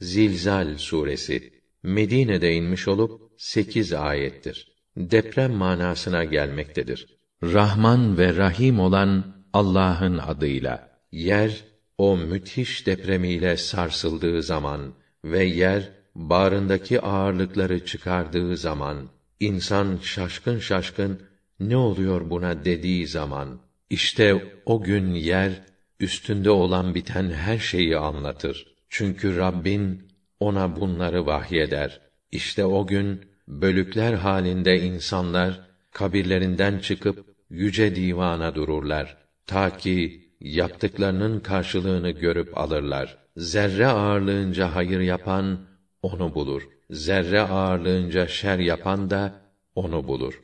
Zilzal suresi Medine'de inmiş olup sekiz ayettir. Deprem manasına gelmektedir. Rahman ve Rahim olan Allah'ın adıyla. Yer o müthiş depremiyle sarsıldığı zaman ve yer bağrındaki ağırlıkları çıkardığı zaman insan şaşkın şaşkın ne oluyor buna dediği zaman işte o gün yer üstünde olan biten her şeyi anlatır. Çünkü Rabbin ona bunları vahyeder. İşte o gün bölükler halinde insanlar kabirlerinden çıkıp yüce divana dururlar ta ki yaptıklarının karşılığını görüp alırlar. Zerre ağırlığınca hayır yapan onu bulur. Zerre ağırlığınca şer yapan da onu bulur.